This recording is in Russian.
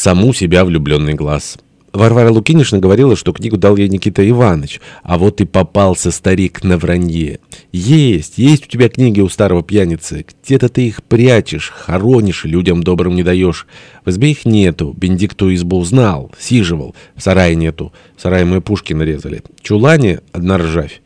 саму себя влюбленный глаз. Варвара Лукинишна говорила, что книгу дал ей Никита Иванович, а вот и попался старик на вранье. Есть, есть у тебя книги у старого пьяницы. Где-то ты их прячешь, хоронишь, людям добрым не даешь. В избе их нету, Бендикту избу знал, сиживал, в сарае нету, в сарае мы пушки нарезали. Чулане одна ржавь.